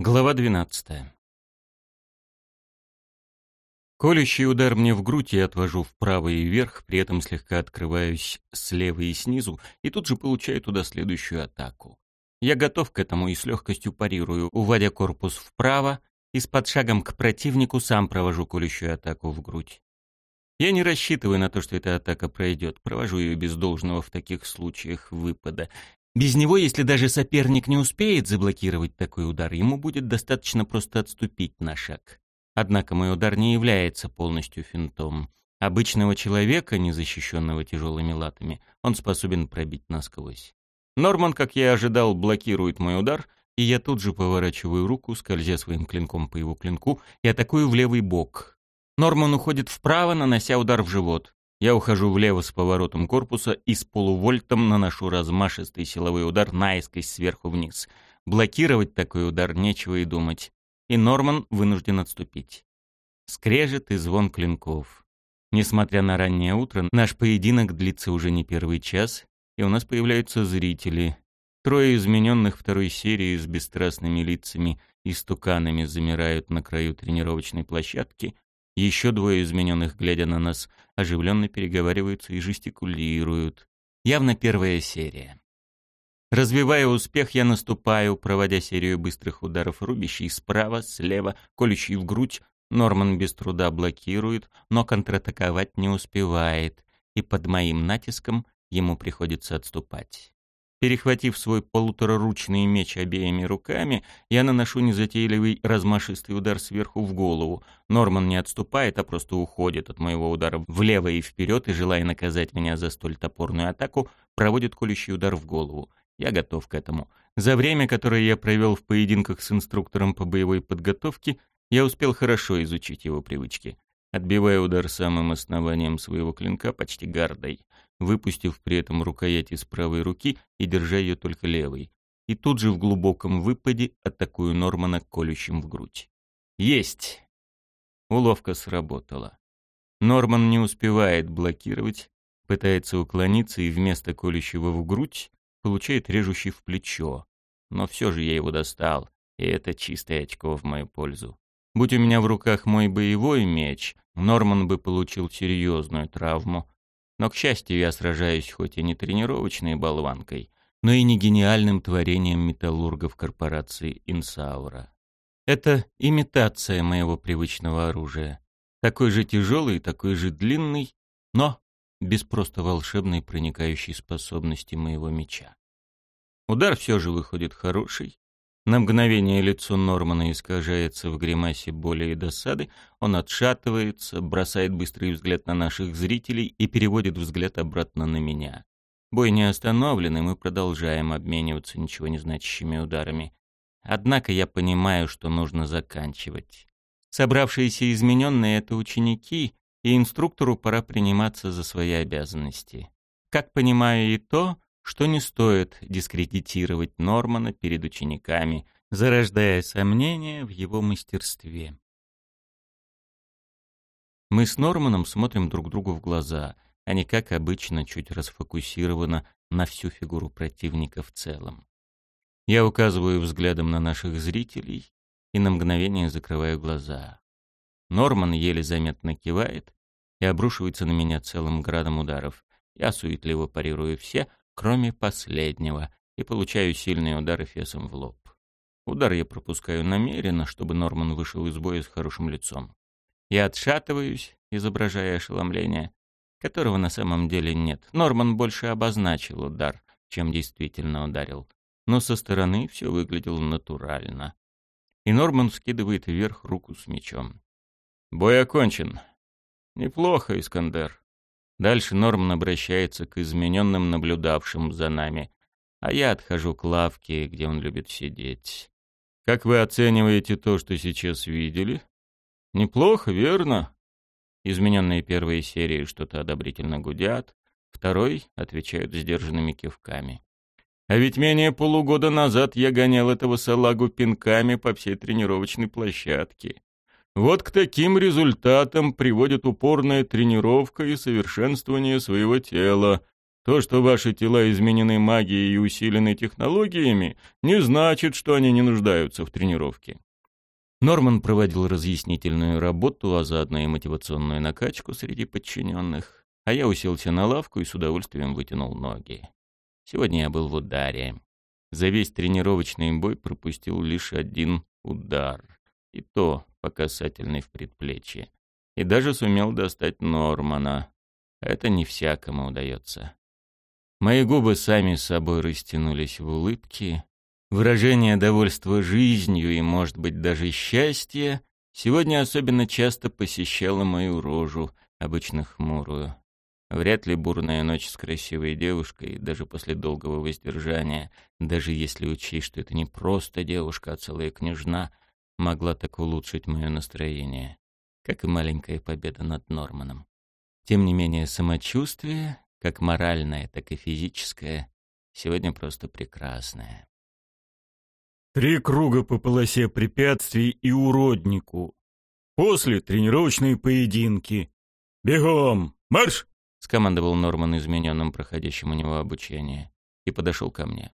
Глава 12. Колющий удар мне в грудь я отвожу вправо и вверх, при этом слегка открываюсь слева и снизу, и тут же получаю туда следующую атаку. Я готов к этому и с легкостью парирую, уводя корпус вправо, и с подшагом к противнику сам провожу колющую атаку в грудь. Я не рассчитываю на то, что эта атака пройдет, провожу ее без должного в таких случаях выпада. Без него, если даже соперник не успеет заблокировать такой удар, ему будет достаточно просто отступить на шаг. Однако мой удар не является полностью финтом. Обычного человека, не защищенного тяжелыми латами, он способен пробить насквозь. Норман, как я ожидал, блокирует мой удар, и я тут же поворачиваю руку, скользя своим клинком по его клинку, и атакую в левый бок. Норман уходит вправо, нанося удар в живот. Я ухожу влево с поворотом корпуса и с полувольтом наношу размашистый силовой удар наискось сверху вниз. Блокировать такой удар нечего и думать. И Норман вынужден отступить. Скрежет и звон клинков. Несмотря на раннее утро, наш поединок длится уже не первый час, и у нас появляются зрители. Трое измененных второй серии с бесстрастными лицами и стуканами замирают на краю тренировочной площадки, еще двое измененных, глядя на нас, оживленно переговариваются и жестикулируют. Явно первая серия. Развивая успех, я наступаю, проводя серию быстрых ударов, рубящий справа, слева, колющий в грудь. Норман без труда блокирует, но контратаковать не успевает, и под моим натиском ему приходится отступать. Перехватив свой полутораручный меч обеими руками, я наношу незатейливый размашистый удар сверху в голову. Норман не отступает, а просто уходит от моего удара влево и вперед и, желая наказать меня за столь топорную атаку, проводит колющий удар в голову. Я готов к этому. За время, которое я провел в поединках с инструктором по боевой подготовке, я успел хорошо изучить его привычки. Отбивая удар самым основанием своего клинка, почти гардой выпустив при этом рукоять из правой руки и держа ее только левой. И тут же в глубоком выпаде атакую Нормана колющим в грудь. Есть! Уловка сработала. Норман не успевает блокировать, пытается уклониться и вместо колющего в грудь получает режущий в плечо. Но все же я его достал, и это чистое очко в мою пользу. Будь у меня в руках мой боевой меч, Норман бы получил серьезную травму, но, к счастью, я сражаюсь хоть и не тренировочной болванкой, но и не гениальным творением металлургов корпорации «Инсаура». Это имитация моего привычного оружия. Такой же тяжелый, такой же длинный, но без просто волшебной проникающей способности моего меча. Удар все же выходит хороший, на мгновение лицо Нормана искажается в гримасе боли и досады, он отшатывается, бросает быстрый взгляд на наших зрителей и переводит взгляд обратно на меня. Бой не остановлен, и мы продолжаем обмениваться ничего не значащими ударами. Однако я понимаю, что нужно заканчивать. Собравшиеся измененные — это ученики, и инструктору пора приниматься за свои обязанности. Как понимаю и то, что не стоит дискредитировать Нормана перед учениками, зарождая сомнения в его мастерстве. Мы с Норманом смотрим друг другу в глаза, а не как обычно чуть расфокусировано на всю фигуру противника в целом. Я указываю взглядом на наших зрителей и на мгновение закрываю глаза. Норман еле заметно кивает и обрушивается на меня целым градом ударов. Я суетливо парирую все, кроме последнего, и получаю сильный удар эфесом в лоб. Удар я пропускаю намеренно, чтобы Норман вышел из боя с хорошим лицом. Я отшатываюсь, изображая ошеломление, которого на самом деле нет. Норман больше обозначил удар, чем действительно ударил. Но со стороны все выглядело натурально. И Норман скидывает вверх руку с мечом. «Бой окончен. Неплохо, Искандер. Дальше Норман обращается к измененным наблюдавшим за нами, а я отхожу к лавке, где он любит сидеть. Как вы оцениваете то, что сейчас видели? Неплохо, верно? Измененные первые серии что-то одобрительно гудят, второй отвечают сдержанными кивками. А ведь менее полугода назад я гонял этого салагу пинками по всей тренировочной площадке. Вот к таким результатам приводит упорная тренировка и совершенствование своего тела. То, что ваши тела изменены магией и усилены технологиями, не значит, что они не нуждаются в тренировке. Норман проводил разъяснительную работу, а заодно и мотивационную накачку среди подчиненных, а я уселся на лавку и с удовольствием вытянул ноги. Сегодня я был в ударе. За весь тренировочный бой пропустил лишь один удар, и то по касательной в предплечье. И даже сумел достать Нормана. Это не всякому удается. Мои губы сами собой растянулись в улыбке, Выражение довольства жизнью и, может быть, даже счастья сегодня особенно часто посещало мою рожу, обычно хмурую. Вряд ли бурная ночь с красивой девушкой, даже после долгого воздержания, даже если учесть, что это не просто девушка, а целая княжна, могла так улучшить мое настроение, как и маленькая победа над Норманом. Тем не менее, самочувствие, как моральное, так и физическое, сегодня просто прекрасное. Три круга по полосе препятствий и уроднику. После тренировочные поединки. Бегом! Марш! скомандовал Норман измененным проходящим у него обучение и подошел ко мне.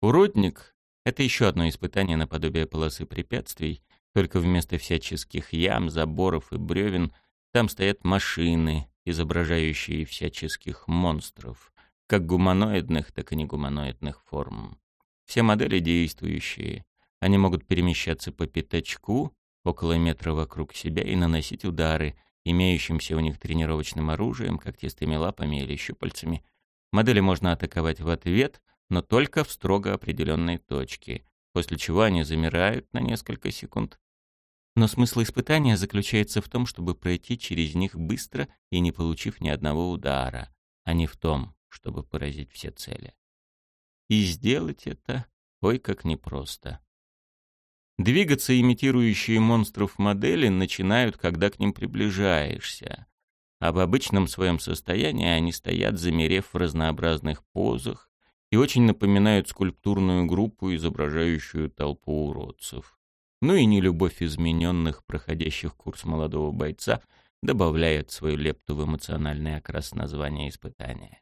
Уродник — это еще одно испытание наподобие полосы препятствий, только вместо всяческих ям, заборов и бревен там стоят машины, изображающие всяческих монстров, как гуманоидных, так и негуманоидных форм. Все модели действующие. Они могут перемещаться по пятачку, около метра вокруг себя, и наносить удары, имеющимся у них тренировочным оружием, когтистыми лапами или щупальцами. Модели можно атаковать в ответ, но только в строго определенной точке, после чего они замирают на несколько секунд. Но смысл испытания заключается в том, чтобы пройти через них быстро и не получив ни одного удара, а не в том, чтобы поразить все цели. И сделать это, ой, как непросто. Двигаться имитирующие монстров модели начинают, когда к ним приближаешься. А в обычном своем состоянии они стоят, замерев в разнообразных позах, и очень напоминают скульптурную группу, изображающую толпу уродцев. Ну и нелюбовь измененных, проходящих курс молодого бойца, добавляет свою лепту в эмоциональный окрас названия испытания.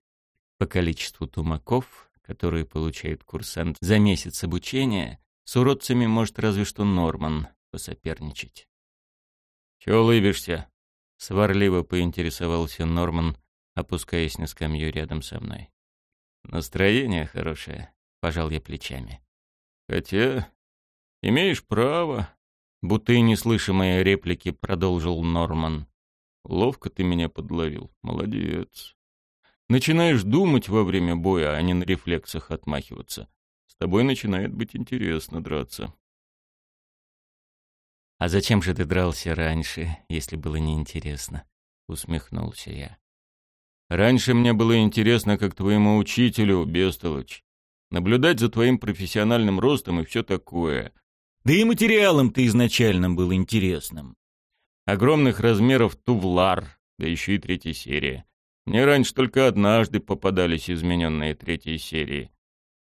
По количеству тумаков которые получает курсант за месяц обучения, с уродцами может разве что Норман посоперничать. «Чего улыбишься?» — сварливо поинтересовался Норман, опускаясь на скамью рядом со мной. «Настроение хорошее», — пожал я плечами. «Хотя, имеешь право», — будто и неслышимые реплики продолжил Норман. «Ловко ты меня подловил, молодец. Начинаешь думать во время боя, а не на рефлексах отмахиваться. С тобой начинает быть интересно драться. «А зачем же ты дрался раньше, если было неинтересно?» — усмехнулся я. «Раньше мне было интересно, как твоему учителю, Бестолочь. Наблюдать за твоим профессиональным ростом и все такое. Да и материалом ты изначально был интересным. Огромных размеров тувлар, да еще и третья серия. Мне раньше только однажды попадались измененные третьей серии.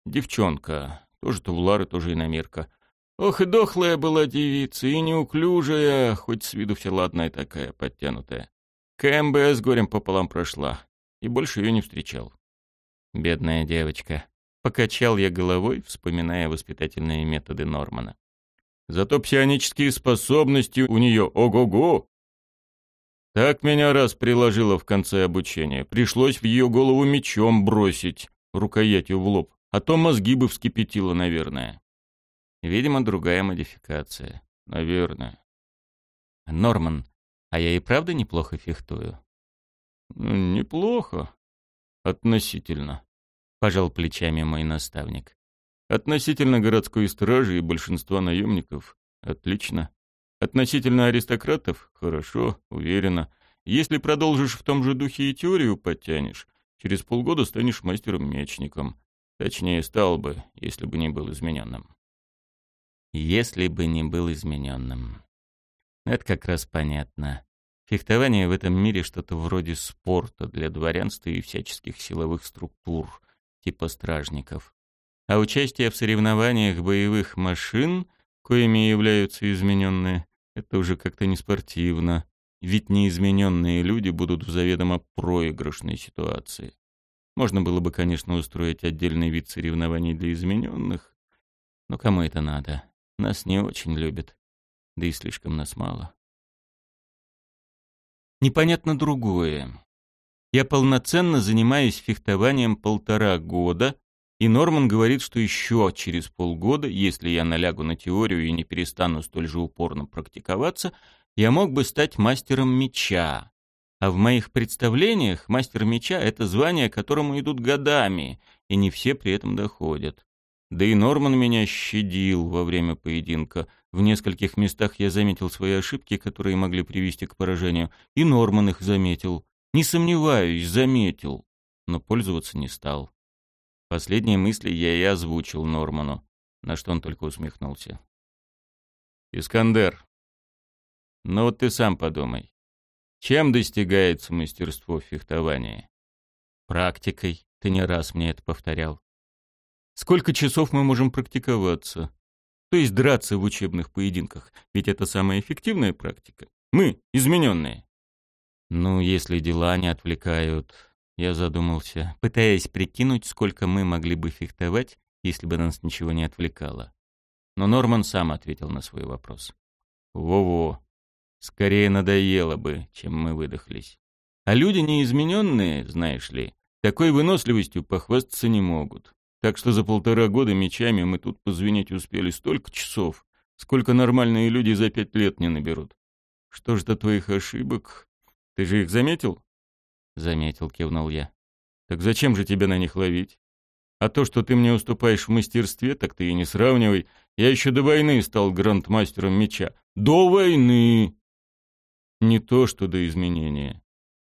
Девчонка, тоже Тувлар и тоже иномерка. Ох и дохлая была девица, и неуклюжая, хоть с виду вся ладная такая, подтянутая. КМБ с горем пополам прошла, и больше ее не встречал. Бедная девочка. Покачал я головой, вспоминая воспитательные методы Нормана. Зато псионические способности у нее ого-го, так меня раз приложило в конце обучения. Пришлось в ее голову мечом бросить, рукоятью в лоб. А то мозги бы вскипятило, наверное. Видимо, другая модификация. Наверное. Норман, а я и правда неплохо фехтую? Неплохо. Относительно. Пожал плечами мой наставник. Относительно городской стражи и большинства наемников. Отлично. Относительно аристократов? Хорошо, уверенно. Если продолжишь в том же духе и теорию подтянешь, через полгода станешь мастером-мечником. Точнее, стал бы, если бы не был измененным. Если бы не был измененным. Это как раз понятно. Фехтование в этом мире что-то вроде спорта для дворянства и всяческих силовых структур, типа стражников. А участие в соревнованиях боевых машин коими являются измененные, это уже как-то не спортивно, ведь неизмененные люди будут в заведомо проигрышной ситуации. Можно было бы, конечно, устроить отдельный вид соревнований для измененных, но кому это надо? Нас не очень любят, да и слишком нас мало. Непонятно другое. Я полноценно занимаюсь фехтованием полтора года, и Норман говорит, что еще через полгода, если я налягу на теорию и не перестану столь же упорно практиковаться, я мог бы стать мастером меча. А в моих представлениях мастер меча — это звание, которому идут годами, и не все при этом доходят. Да и Норман меня щадил во время поединка. В нескольких местах я заметил свои ошибки, которые могли привести к поражению, и Норман их заметил. Не сомневаюсь, заметил, но пользоваться не стал. Последние мысли я и озвучил Норману, на что он только усмехнулся. «Искандер, ну вот ты сам подумай. Чем достигается мастерство в фехтовании? Практикой. Ты не раз мне это повторял. Сколько часов мы можем практиковаться? То есть драться в учебных поединках. Ведь это самая эффективная практика. Мы, измененные. Ну, если дела не отвлекают... Я задумался, пытаясь прикинуть, сколько мы могли бы фехтовать, если бы нас ничего не отвлекало. Но Норман сам ответил на свой вопрос. «Во-во, Скорее надоело бы, чем мы выдохлись. А люди неизмененные, знаешь ли, такой выносливостью похвастаться не могут. Так что за полтора года мечами мы тут позвенеть успели столько часов, сколько нормальные люди за пять лет не наберут. Что ж до твоих ошибок? Ты же их заметил? Заметил, кивнул я. Так зачем же тебя на них ловить? А то, что ты мне уступаешь в мастерстве, так ты и не сравнивай. Я еще до войны стал грандмастером меча. До войны! Не то что до изменения.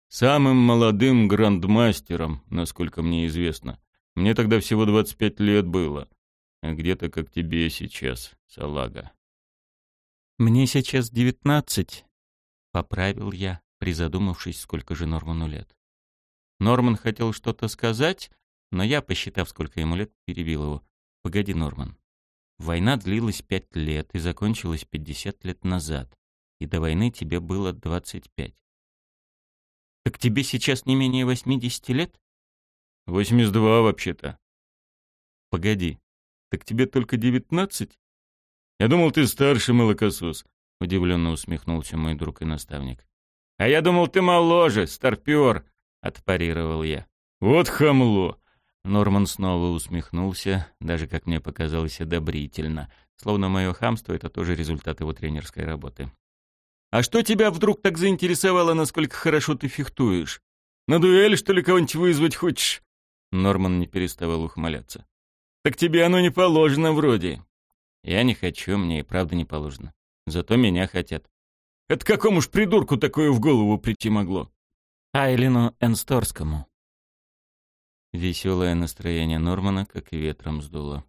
Самым молодым грандмастером, насколько мне известно. Мне тогда всего 25 лет было. А где-то как тебе сейчас, салага. Мне сейчас 19, поправил я, призадумавшись, сколько же Норману лет. Норман хотел что-то сказать, но я, посчитав, сколько ему лет, перебил его. Погоди, Норман. Война длилась пять лет и закончилась 50 лет назад и до войны тебе было 25. Так тебе сейчас не менее 80 лет? 82 вообще-то. Погоди, так тебе только 19? Я думал, ты старший молокосос, удивленно усмехнулся мой друг и наставник. А я думал, ты моложе, старпер, отпарировал я. Вот хамло. Норман снова усмехнулся, даже, как мне показалось, одобрительно, словно мое хамство — это тоже результат его тренерской работы. А что тебя вдруг так заинтересовало, насколько хорошо ты фехтуешь? На дуэль, что ли, кого-нибудь вызвать хочешь?» Норман не переставал ухмыляться. «Так тебе оно не положено вроде». «Я не хочу, мне и правда не положено. Зато меня хотят». «Это какому ж придурку такое в голову прийти могло?» «Айлину Энсторскому». Веселое настроение Нормана как и ветром сдуло.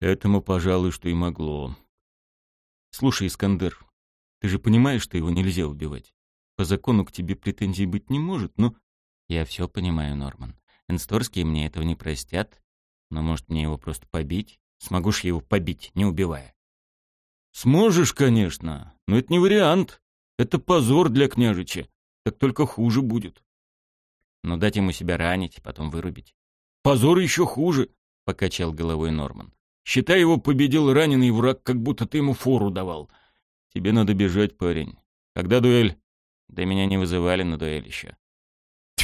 «Этому, пожалуй, что и могло. Слушай, Искандер, ты же понимаешь, что его нельзя убивать. По закону к тебе претензий быть не может, но... Я все понимаю, Норман. Энсторские мне этого не простят. Но может мне его просто побить? Смогу ж его побить, не убивая? Сможешь, конечно, но это не вариант. Это позор для княжича. Так только хуже будет. Но дать ему себя ранить, потом вырубить. Позор еще хуже, покачал головой Норман. Считай, его победил раненый враг, как будто ты ему фору давал. Тебе надо бежать, парень. Когда дуэль? Да меня не вызывали на дуэль еще.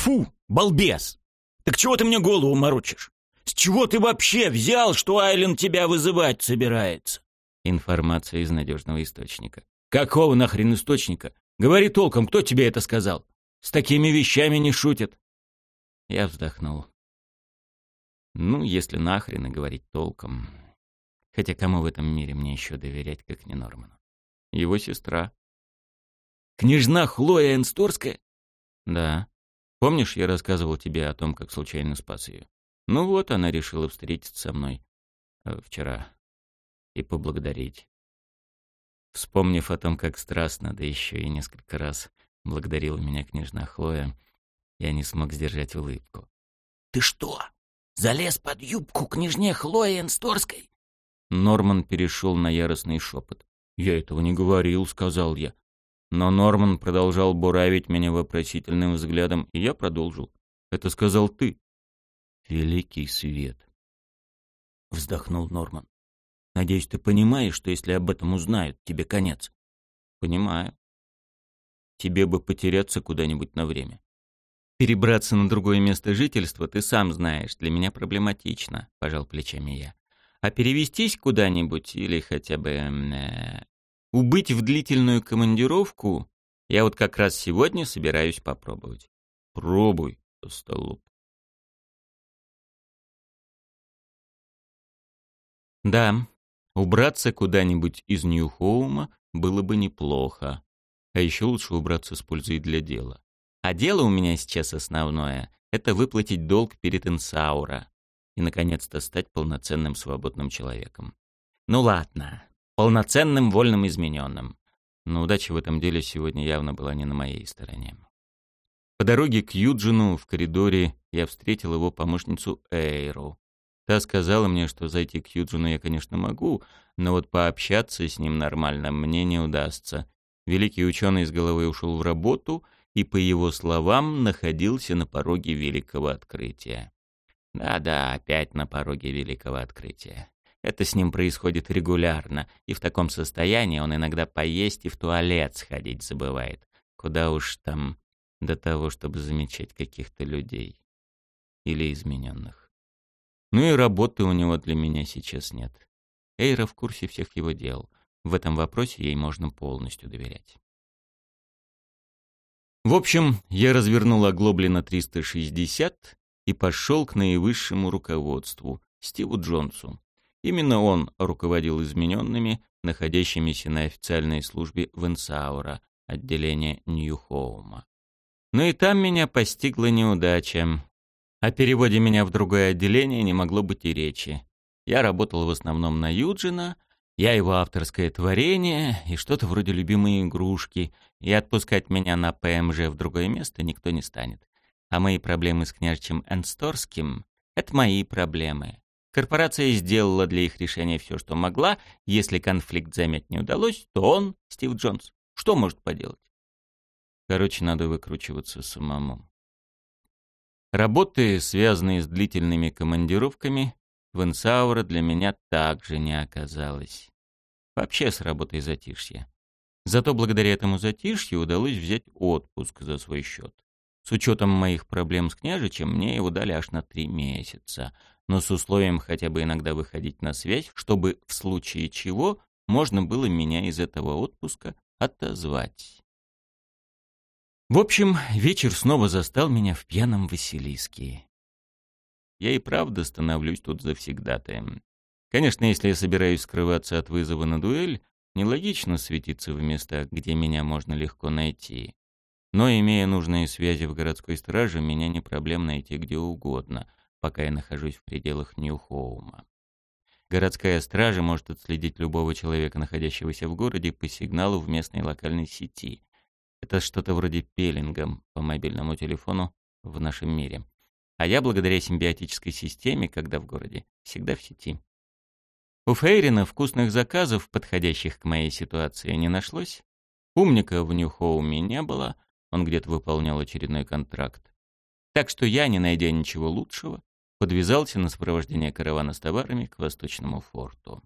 Тьфу, балбес! Так чего ты мне голову морочишь? С чего ты вообще взял, что Айлен тебя вызывать собирается? Информация из надежного источника. Какого нахрен источника? Говори толком, кто тебе это сказал? С такими вещами не шутят. Я вздохнул. Ну, если нахрен и говорить толком. Хотя кому в этом мире мне еще доверять, как не Норману? Его сестра. Княжна Хлоя Энсторская? Да. Помнишь, я рассказывал тебе о том, как случайно спас ее? Ну вот, она решила встретиться со мной э, вчера и поблагодарить. Вспомнив о том, как страстно, да еще и несколько раз благодарила меня княжна Хлоя, я не смог сдержать улыбку. «Ты что, залез под юбку княжне Хлои Энсторской?» Норман перешел на яростный шепот. «Я этого не говорил», — сказал я. Но Норман продолжал буравить меня вопросительным взглядом, и я продолжил. Это сказал ты. Великий свет. Вздохнул Норман. Надеюсь, ты понимаешь, что если об этом узнают, тебе конец. Понимаю. Тебе бы потеряться куда-нибудь на время. Перебраться на другое место жительства, ты сам знаешь, для меня проблематично, пожал плечами я. А перевестись куда-нибудь или хотя бы э, убыть в длительную командировку, я вот как раз сегодня собираюсь попробовать. Пробуй, столоп. Да, убраться куда-нибудь из Нью-Хоума было бы неплохо. А еще лучше убраться с пользой для дела. А дело у меня сейчас основное — это выплатить долг перед Инсаура и, наконец-то, стать полноценным свободным человеком. Ну ладно, полноценным вольным измененным. Но удача в этом деле сегодня явно была не на моей стороне. По дороге к Юджину в коридоре я встретил его помощницу Эйру. Та сказала мне, что зайти к Юджину я, конечно, могу, но вот пообщаться с ним нормально мне не удастся. Великий ученый с головы ушел в работу и, по его словам, находился на пороге великого открытия. Да-да, опять на пороге великого открытия. Это с ним происходит регулярно, и в таком состоянии он иногда поесть и в туалет сходить забывает. Куда уж там до того, чтобы замечать каких-то людей. Или измененных. Ну и работы у него для меня сейчас нет. Эйра в курсе всех его дел. В этом вопросе ей можно полностью доверять. В общем, я развернул оглобли на 360 и пошел к наивысшему руководству, Стиву Джонсу. Именно он руководил измененными, находящимися на официальной службе в Инсаура, отделение Нью-Хоума. Но и там меня постигла неудача. О переводе меня в другое отделение не могло быть и речи. Я работал в основном на Юджина, я его авторское творение и что-то вроде любимой игрушки, и отпускать меня на ПМЖ в другое место никто не станет. А мои проблемы с княжичем Энсторским — это мои проблемы. Корпорация сделала для их решения все, что могла. Если конфликт замять не удалось, то он, Стив Джонс, что может поделать? Короче, надо выкручиваться самому. Работы, связанные с длительными командировками, в Инсаура для меня также не оказалось. Вообще с работой затишье. Зато благодаря этому затишью удалось взять отпуск за свой счет. С учетом моих проблем с княжичем, мне его дали аж на три месяца — но с условием хотя бы иногда выходить на связь, чтобы в случае чего можно было меня из этого отпуска отозвать. В общем, вечер снова застал меня в пьяном Василиске. Я и правда становлюсь тут завсегдатаем. Конечно, если я собираюсь скрываться от вызова на дуэль, нелогично светиться в местах, где меня можно легко найти. Но, имея нужные связи в городской страже, меня не проблем найти где угодно — пока я нахожусь в пределах Нью-Хоума. Городская стража может отследить любого человека, находящегося в городе, по сигналу в местной локальной сети. Это что-то вроде пелинга по мобильному телефону в нашем мире. А я, благодаря симбиотической системе, когда в городе, всегда в сети. У Фейрина вкусных заказов, подходящих к моей ситуации, не нашлось. Умника в Нью-Хоуме не было, он где-то выполнял очередной контракт. Так что я, не найдя ничего лучшего, подвязался на сопровождение каравана с товарами к восточному форту.